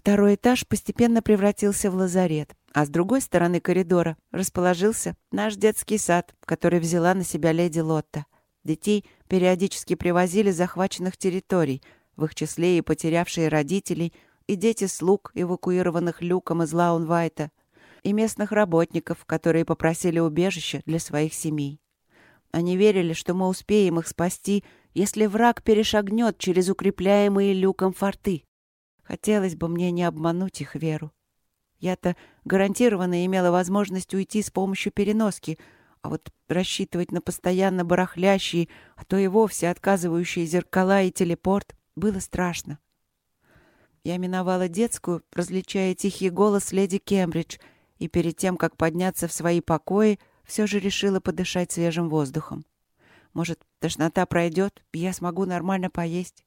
Второй этаж постепенно превратился в лазарет, а с другой стороны коридора расположился наш детский сад, который взяла на себя леди Лотта. Детей периодически привозили с захваченных территорий, в их числе и потерявшие родителей, и дети слуг, эвакуированных люком из Лаунвайта, и местных работников, которые попросили убежище для своих семей. Они верили, что мы успеем их спасти, если враг перешагнет через укрепляемые люком форты. Хотелось бы мне не обмануть их веру. Я-то гарантированно имела возможность уйти с помощью переноски, а вот рассчитывать на постоянно барахлящие, а то и вовсе отказывающие зеркала и телепорт было страшно. Я миновала детскую, различая тихий голос леди Кембридж, и перед тем, как подняться в свои покои, все же решила подышать свежим воздухом. Может, тошнота пройдет, и я смогу нормально поесть.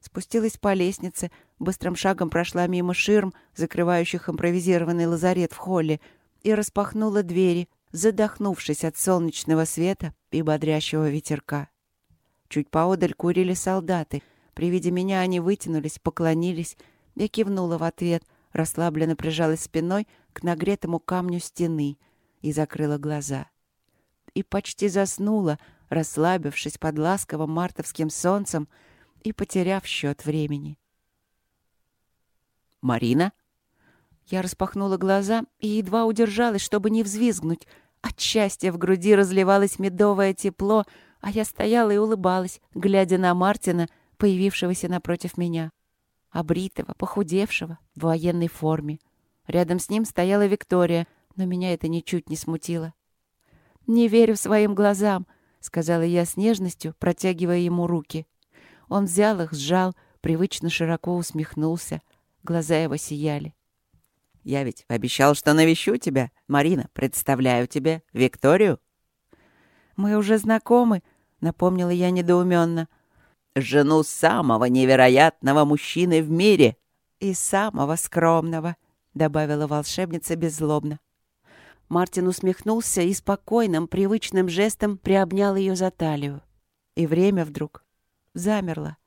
Спустилась по лестнице, быстрым шагом прошла мимо ширм, закрывающих импровизированный лазарет в холле, и распахнула двери, задохнувшись от солнечного света и бодрящего ветерка. Чуть поодаль курили солдаты. При виде меня они вытянулись, поклонились. Я кивнула в ответ, расслабленно прижалась спиной к нагретому камню стены и закрыла глаза. И почти заснула, расслабившись под ласковым мартовским солнцем и потеряв счет времени. «Марина?» Я распахнула глаза и едва удержалась, чтобы не взвизгнуть. От счастья в груди разливалось медовое тепло, а я стояла и улыбалась, глядя на Мартина, появившегося напротив меня. Обритого, похудевшего, в военной форме. Рядом с ним стояла Виктория, но меня это ничуть не смутило. «Не верю своим глазам», — сказала я с нежностью, протягивая ему руки. Он взял их, сжал, привычно широко усмехнулся. Глаза его сияли. «Я ведь обещал, что навещу тебя. Марина, представляю тебе Викторию». «Мы уже знакомы», — напомнила я недоуменно. «Жену самого невероятного мужчины в мире». «И самого скромного», — добавила волшебница беззлобно. Мартин усмехнулся и спокойным, привычным жестом приобнял ее за талию. И время вдруг замерло.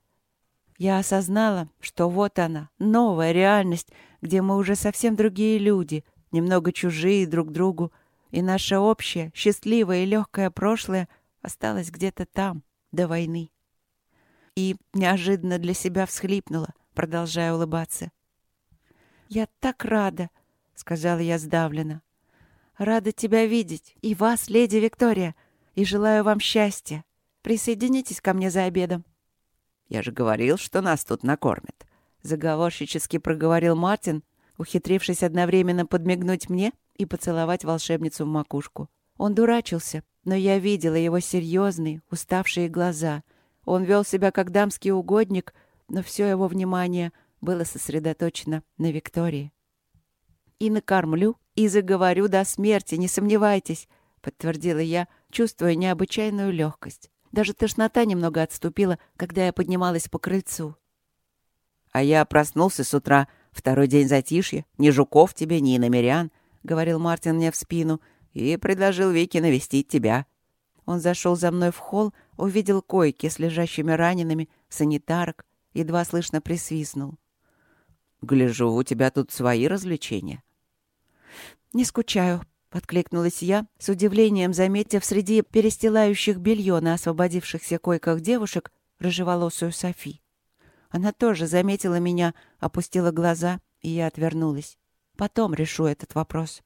Я осознала, что вот она, новая реальность, где мы уже совсем другие люди, немного чужие друг другу, и наше общее, счастливое и легкое прошлое осталось где-то там, до войны. И неожиданно для себя всхлипнула, продолжая улыбаться. «Я так рада», — сказала я сдавленно. Рада тебя видеть. И вас, леди Виктория. И желаю вам счастья. Присоединитесь ко мне за обедом. Я же говорил, что нас тут накормят. Заговорщически проговорил Мартин, ухитрившись одновременно подмигнуть мне и поцеловать волшебницу в макушку. Он дурачился, но я видела его серьезные, уставшие глаза. Он вел себя как дамский угодник, но все его внимание было сосредоточено на Виктории. «И накормлю, и заговорю до смерти, не сомневайтесь», — подтвердила я, чувствуя необычайную легкость. Даже тошнота немного отступила, когда я поднималась по крыльцу. «А я проснулся с утра, второй день затишья, ни жуков тебе, ни иномерян», — говорил Мартин мне в спину, и предложил Вике навестить тебя. Он зашел за мной в холл, увидел койки с лежащими ранеными, санитарок, едва слышно присвистнул. «Гляжу, у тебя тут свои развлечения». «Не скучаю», — подкликнулась я, с удивлением заметив среди перестилающих белье на освободившихся койках девушек рыжеволосую Софи. Она тоже заметила меня, опустила глаза, и я отвернулась. Потом решу этот вопрос.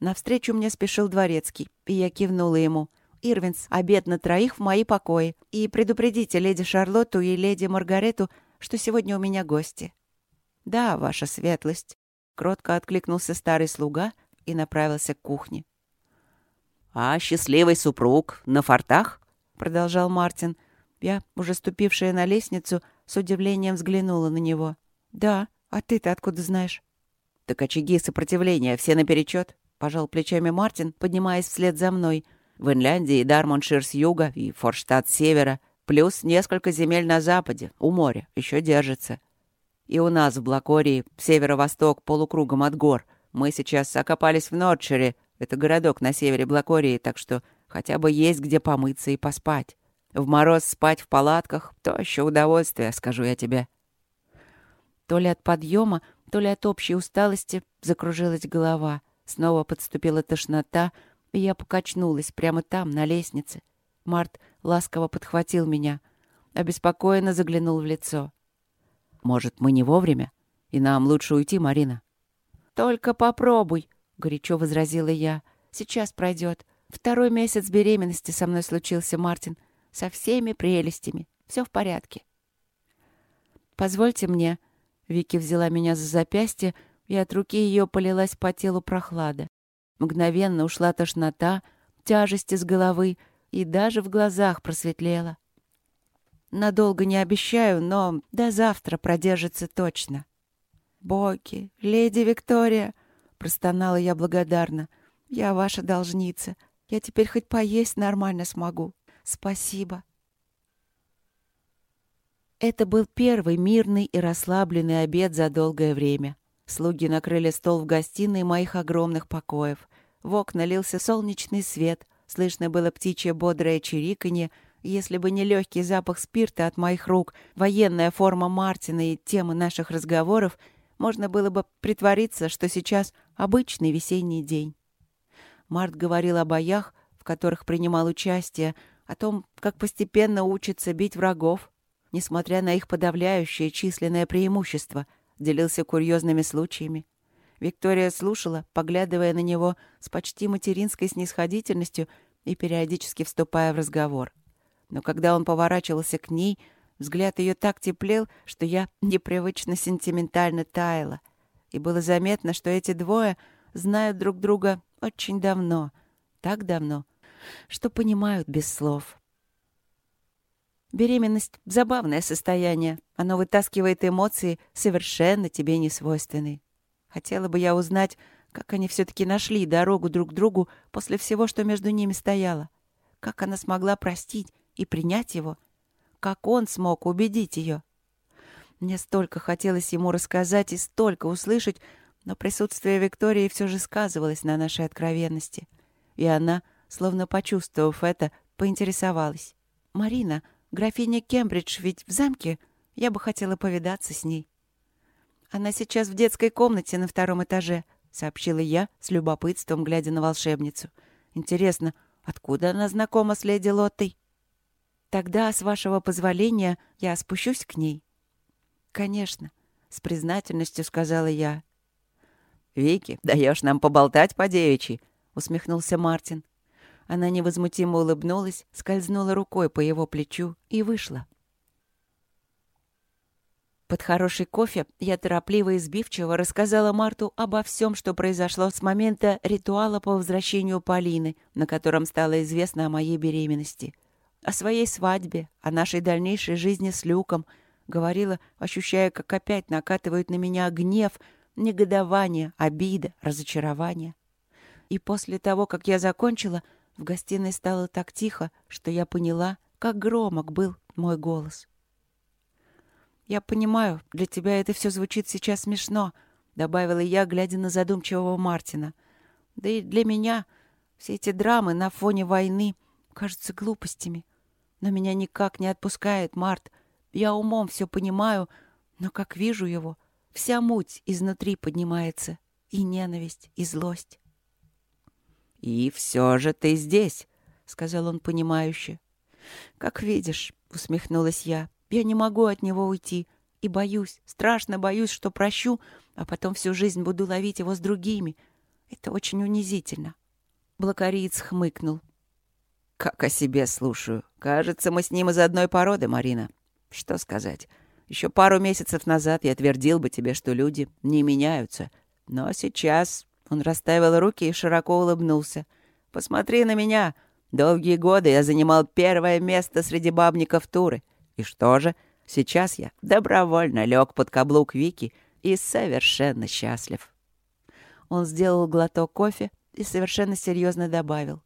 Навстречу мне спешил дворецкий, и я кивнула ему. «Ирвинс, обед на троих в мои покои. И предупредите леди Шарлотту и леди Маргарету, что сегодня у меня гости». «Да, ваша светлость», Кротко откликнулся старый слуга и направился к кухне. «А счастливый супруг на фортах?» — продолжал Мартин. Я, уже ступившая на лестницу, с удивлением взглянула на него. «Да, а ты-то откуда знаешь?» «Так очаги сопротивления все наперечет», — пожал плечами Мартин, поднимаясь вслед за мной. «В Инляндии Дармоншир с юга и Форштадт с севера, плюс несколько земель на западе, у моря, еще держится. И у нас в Блакории, северо-восток, полукругом от гор. Мы сейчас окопались в Нордшире. Это городок на севере Блакории, так что хотя бы есть где помыться и поспать. В мороз спать в палатках — то еще удовольствие, скажу я тебе. То ли от подъема, то ли от общей усталости закружилась голова. Снова подступила тошнота, и я покачнулась прямо там, на лестнице. Март ласково подхватил меня, обеспокоенно заглянул в лицо. «Может, мы не вовремя? И нам лучше уйти, Марина?» «Только попробуй», — горячо возразила я. «Сейчас пройдет. Второй месяц беременности со мной случился, Мартин. Со всеми прелестями. Все в порядке». «Позвольте мне...» Вики взяла меня за запястье, и от руки ее полилась по телу прохлада. Мгновенно ушла тошнота, тяжесть из головы, и даже в глазах просветлело. Надолго не обещаю, но до завтра продержится точно. «Боги, леди Виктория!» — простонала я благодарно. «Я ваша должница. Я теперь хоть поесть нормально смогу. Спасибо». Это был первый мирный и расслабленный обед за долгое время. Слуги накрыли стол в гостиной моих огромных покоев. В окна лился солнечный свет, слышно было птичье бодрое чириканье, если бы не легкий запах спирта от моих рук, военная форма Мартина и темы наших разговоров, можно было бы притвориться, что сейчас обычный весенний день. Март говорил о боях, в которых принимал участие, о том, как постепенно учится бить врагов, несмотря на их подавляющее численное преимущество, делился курьезными случаями. Виктория слушала, поглядывая на него с почти материнской снисходительностью и периодически вступая в разговор. Но когда он поворачивался к ней, взгляд ее так теплел, что я непривычно сентиментально таяла. И было заметно, что эти двое знают друг друга очень давно, так давно, что понимают без слов. Беременность — забавное состояние. Оно вытаскивает эмоции, совершенно тебе не свойственные. Хотела бы я узнать, как они все-таки нашли дорогу друг к другу после всего, что между ними стояло. Как она смогла простить и принять его. Как он смог убедить ее. Мне столько хотелось ему рассказать и столько услышать, но присутствие Виктории все же сказывалось на нашей откровенности. И она, словно почувствовав это, поинтересовалась. «Марина, — Графиня Кембридж ведь в замке. Я бы хотела повидаться с ней. Она сейчас в детской комнате на втором этаже, сообщила я с любопытством, глядя на волшебницу. Интересно, откуда она знакома с леди Лоттой? Тогда, с вашего позволения, я спущусь к ней. Конечно, с признательностью сказала я. Вики, даешь нам поболтать по девичьи, усмехнулся Мартин. Она невозмутимо улыбнулась, скользнула рукой по его плечу и вышла. Под хороший кофе я торопливо и сбивчиво рассказала Марту обо всем, что произошло с момента ритуала по возвращению Полины, на котором стало известно о моей беременности. О своей свадьбе, о нашей дальнейшей жизни с Люком. Говорила, ощущая, как опять накатывают на меня гнев, негодование, обида, разочарование. И после того, как я закончила, в гостиной стало так тихо, что я поняла, как громок был мой голос. «Я понимаю, для тебя это все звучит сейчас смешно», — добавила я, глядя на задумчивого Мартина. «Да и для меня все эти драмы на фоне войны кажутся глупостями. Но меня никак не отпускает Март. Я умом все понимаю, но как вижу его, вся муть изнутри поднимается, и ненависть, и злость. «И все же ты здесь», — сказал он понимающе. «Как видишь», — усмехнулась я, — «я не могу от него уйти и боюсь, страшно боюсь, что прощу, а потом всю жизнь буду ловить его с другими. Это очень унизительно». Блокариец хмыкнул. «Как о себе слушаю. Кажется, мы с ним из одной породы, Марина. Что сказать? Еще пару месяцев назад я твердил бы тебе, что люди не меняются. Но сейчас он расставил руки и широко улыбнулся. «Посмотри на меня! Долгие годы я занимал первое место среди бабников Туры. И что же? Сейчас я добровольно лег под каблук Вики и совершенно счастлив». Он сделал глоток кофе и совершенно серьезно добавил.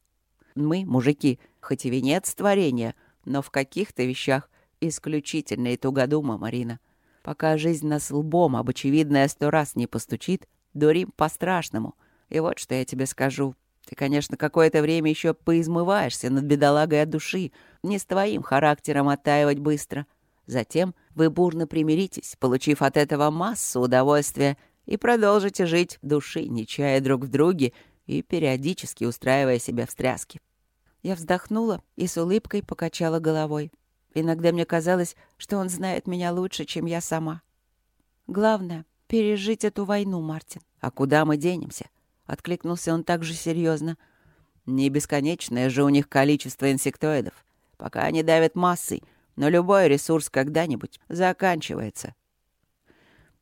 «Мы, мужики, хоть и венец творения, но в каких-то вещах исключительно и тугодума, Марина. Пока жизнь нас лбом об очевидное сто раз не постучит, Дурим по-страшному. И вот что я тебе скажу. Ты, конечно, какое-то время еще поизмываешься над бедолагой от души. Не с твоим характером оттаивать быстро. Затем вы бурно примиритесь, получив от этого массу удовольствия, и продолжите жить души, не чая друг в друге и периодически устраивая себе встряски. Я вздохнула и с улыбкой покачала головой. Иногда мне казалось, что он знает меня лучше, чем я сама. Главное — пережить эту войну, Мартин. «А куда мы денемся?» — откликнулся он так же серьезно. «Не бесконечное же у них количество инсектоидов. Пока они давят массой, но любой ресурс когда-нибудь заканчивается».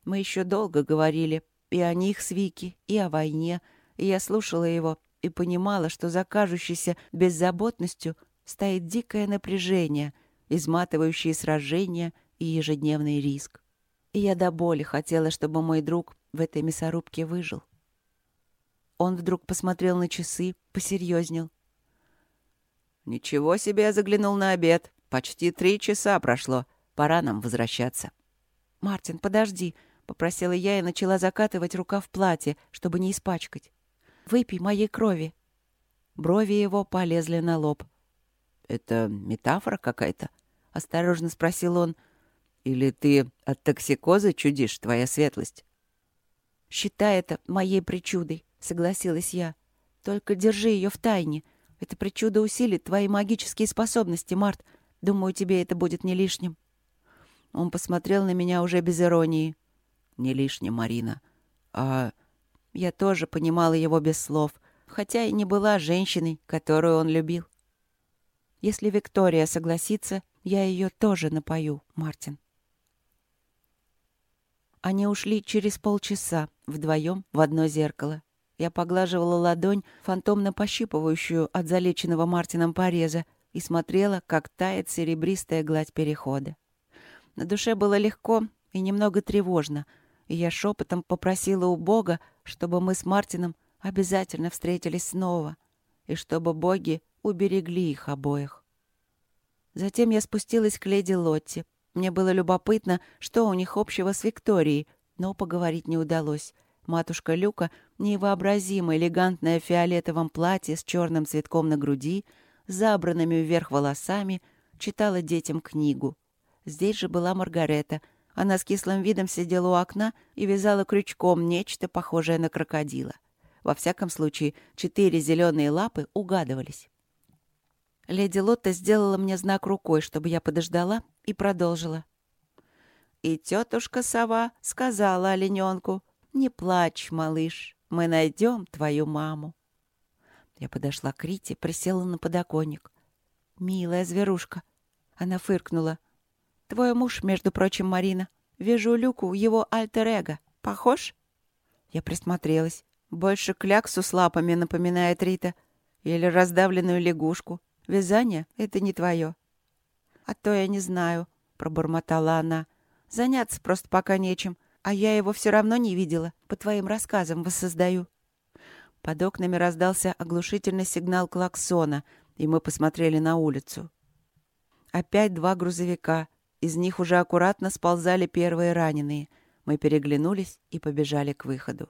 Мы еще долго говорили и о них с Вики, и о войне, и я слушала его и понимала, что за кажущейся беззаботностью стоит дикое напряжение, изматывающие сражения и ежедневный риск. И я до боли хотела, чтобы мой друг в этой мясорубке выжил. Он вдруг посмотрел на часы, посерьезнел. «Ничего себе я заглянул на обед. Почти три часа прошло. Пора нам возвращаться». «Мартин, подожди», — попросила я и начала закатывать рука в платье, чтобы не испачкать. «Выпей моей крови». Брови его полезли на лоб. «Это метафора какая-то?» — осторожно спросил он. «Или ты от токсикоза чудишь, твоя светлость?» «Считай это моей причудой», — согласилась я. «Только держи ее в тайне. Эта причуда усилит твои магические способности, Март. Думаю, тебе это будет не лишним». Он посмотрел на меня уже без иронии. «Не лишним, Марина. А...» Я тоже понимала его без слов, хотя и не была женщиной, которую он любил. Если Виктория согласится, я ее тоже напою, Мартин. Они ушли через полчаса, вдвоем в одно зеркало. Я поглаживала ладонь, фантомно пощипывающую от залеченного Мартином пореза, и смотрела, как тает серебристая гладь перехода. На душе было легко и немного тревожно, и я шепотом попросила у Бога, чтобы мы с Мартином обязательно встретились снова, и чтобы боги уберегли их обоих. Затем я спустилась к леди Лотти, мне было любопытно, что у них общего с Викторией, но поговорить не удалось. Матушка Люка, невообразимо элегантная в фиолетовом платье с черным цветком на груди, забранными вверх волосами, читала детям книгу. Здесь же была Маргарета. Она с кислым видом сидела у окна и вязала крючком нечто похожее на крокодила. Во всяком случае, четыре зеленые лапы угадывались. Леди Лотта сделала мне знак рукой, чтобы я подождала, и продолжила. И тетушка сова сказала олененку, «Не плачь, малыш, мы найдем твою маму». Я подошла к Рите, присела на подоконник. «Милая зверушка!» Она фыркнула. «Твой муж, между прочим, Марина. Вижу люку его альтер-эго. Похож?» Я присмотрелась. Больше кляксу с лапами напоминает Рита. Или раздавленную лягушку. Вязание — это не твое. «А то я не знаю», — пробормотала она. «Заняться просто пока нечем, а я его все равно не видела. По твоим рассказам воссоздаю». Под окнами раздался оглушительный сигнал клаксона, и мы посмотрели на улицу. Опять два грузовика. Из них уже аккуратно сползали первые раненые. Мы переглянулись и побежали к выходу.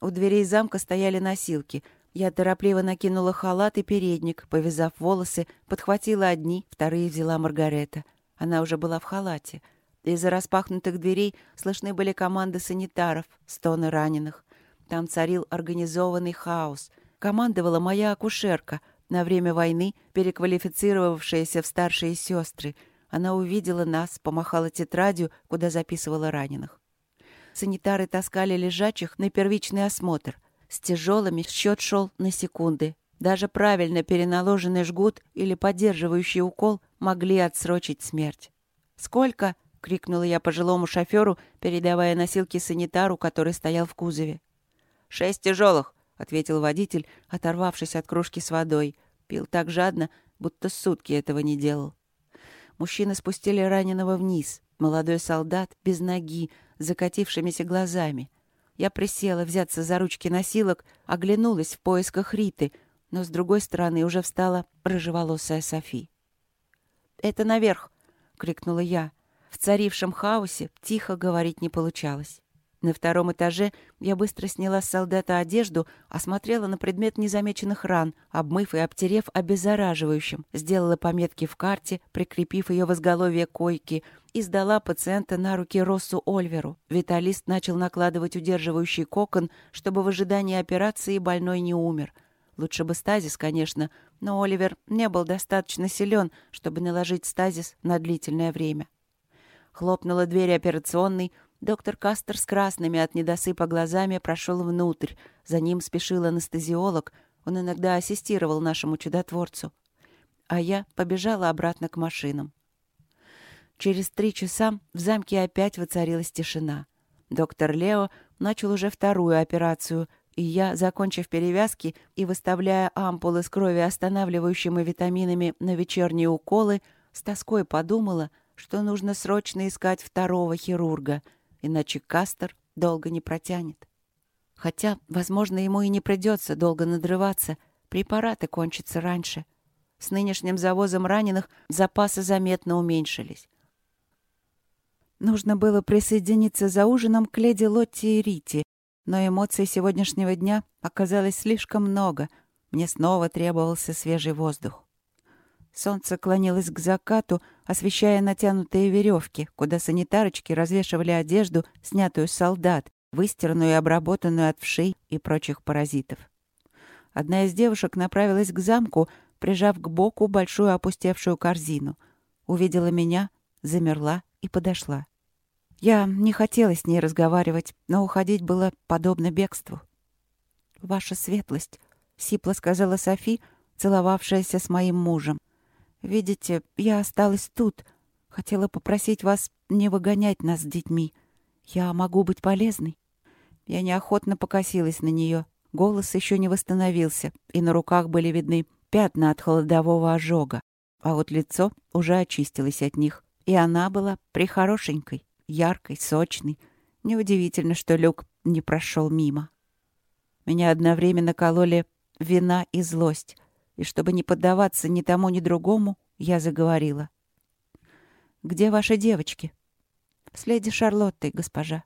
У дверей замка стояли носилки — я торопливо накинула халат и передник, повязав волосы, подхватила одни, вторые взяла Маргарета. Она уже была в халате. Из-за распахнутых дверей слышны были команды санитаров, стоны раненых. Там царил организованный хаос. Командовала моя акушерка, на время войны переквалифицировавшаяся в старшие сестры. Она увидела нас, помахала тетрадью, куда записывала раненых. Санитары таскали лежачих на первичный осмотр. С тяжелыми счет шел на секунды. Даже правильно переналоженный жгут или поддерживающий укол могли отсрочить смерть. «Сколько?» — крикнула я пожилому шоферу, передавая носилки санитару, который стоял в кузове. «Шесть тяжелых», — ответил водитель, оторвавшись от кружки с водой. Пил так жадно, будто сутки этого не делал. Мужчины спустили раненого вниз. Молодой солдат, без ноги, закатившимися глазами — я присела взяться за ручки носилок, оглянулась в поисках Риты, но с другой стороны уже встала рыжеволосая Софи. «Это наверх!» — крикнула я. В царившем хаосе тихо говорить не получалось. На втором этаже я быстро сняла с солдата одежду, осмотрела на предмет незамеченных ран, обмыв и обтерев обеззараживающим, сделала пометки в карте, прикрепив ее в изголовье койки, и сдала пациента на руки Россу Ольверу. Виталист начал накладывать удерживающий кокон, чтобы в ожидании операции больной не умер. Лучше бы стазис, конечно, но Оливер не был достаточно силен, чтобы наложить стазис на длительное время. Хлопнула дверь операционной, Доктор Кастер с красными от недосыпа глазами прошел внутрь. За ним спешил анестезиолог. Он иногда ассистировал нашему чудотворцу. А я побежала обратно к машинам. Через три часа в замке опять воцарилась тишина. Доктор Лео начал уже вторую операцию, и я, закончив перевязки и выставляя ампулы с крови останавливающими витаминами на вечерние уколы, с тоской подумала, что нужно срочно искать второго хирурга — иначе Кастер долго не протянет. Хотя, возможно, ему и не придется долго надрываться, препараты кончатся раньше. С нынешним завозом раненых запасы заметно уменьшились. Нужно было присоединиться за ужином к леди Лотти и Рити, но эмоций сегодняшнего дня оказалось слишком много. Мне снова требовался свежий воздух. Солнце клонилось к закату, освещая натянутые веревки, куда санитарочки развешивали одежду, снятую с солдат, выстиранную и обработанную от вшей и прочих паразитов. Одна из девушек направилась к замку, прижав к боку большую опустевшую корзину. Увидела меня, замерла и подошла. Я не хотела с ней разговаривать, но уходить было подобно бегству. «Ваша светлость», — сипло сказала Софи, целовавшаяся с моим мужем. Видите, я осталась тут. Хотела попросить вас не выгонять нас с детьми. Я могу быть полезной». Я неохотно покосилась на нее. Голос еще не восстановился, и на руках были видны пятна от холодового ожога. А вот лицо уже очистилось от них. И она была прихорошенькой, яркой, сочной. Неудивительно, что Люк не прошел мимо. Меня одновременно кололи вина и злость и чтобы не поддаваться ни тому, ни другому, я заговорила. «Где ваши девочки?» «С леди Шарлоттой, госпожа».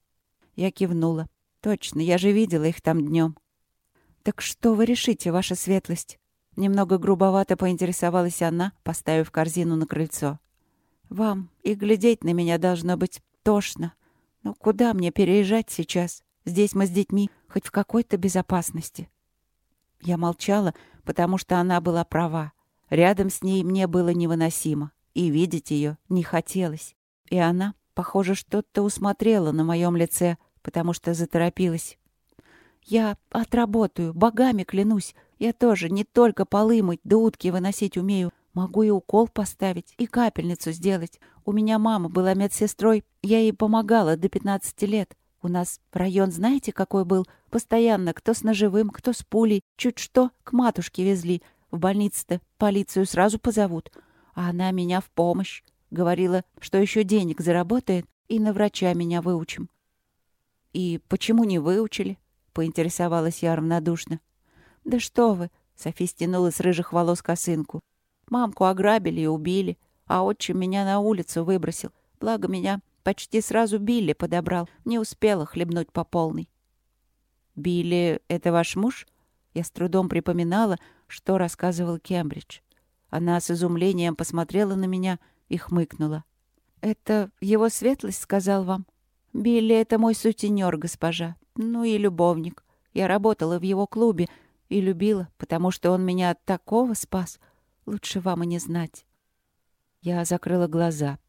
Я кивнула. «Точно, я же видела их там днем». «Так что вы решите, ваша светлость?» Немного грубовато поинтересовалась она, поставив корзину на крыльцо. «Вам и глядеть на меня должно быть тошно. Ну куда мне переезжать сейчас? Здесь мы с детьми хоть в какой-то безопасности». Я молчала, потому что она была права. Рядом с ней мне было невыносимо, и видеть ее не хотелось. И она, похоже, что-то усмотрела на моем лице, потому что заторопилась. «Я отработаю, богами клянусь. Я тоже не только полы мыть да утки выносить умею. Могу и укол поставить, и капельницу сделать. У меня мама была медсестрой, я ей помогала до 15 лет. У нас район знаете, какой был? Постоянно кто с ножевым, кто с пулей. Чуть что, к матушке везли. В больнице-то полицию сразу позовут. А она меня в помощь. Говорила, что еще денег заработает, и на врача меня выучим. «И почему не выучили?» — поинтересовалась я равнодушно. «Да что вы!» — Софи стянула с рыжих волос косынку. «Мамку ограбили и убили, а отчим меня на улицу выбросил. Благо меня Почти сразу Билли подобрал. Не успела хлебнуть по полной. «Билли — это ваш муж?» Я с трудом припоминала, что рассказывал Кембридж. Она с изумлением посмотрела на меня и хмыкнула. «Это его светлость сказал вам?» «Билли — это мой сутенер, госпожа. Ну и любовник. Я работала в его клубе и любила, потому что он меня от такого спас. Лучше вам и не знать». Я закрыла глаза,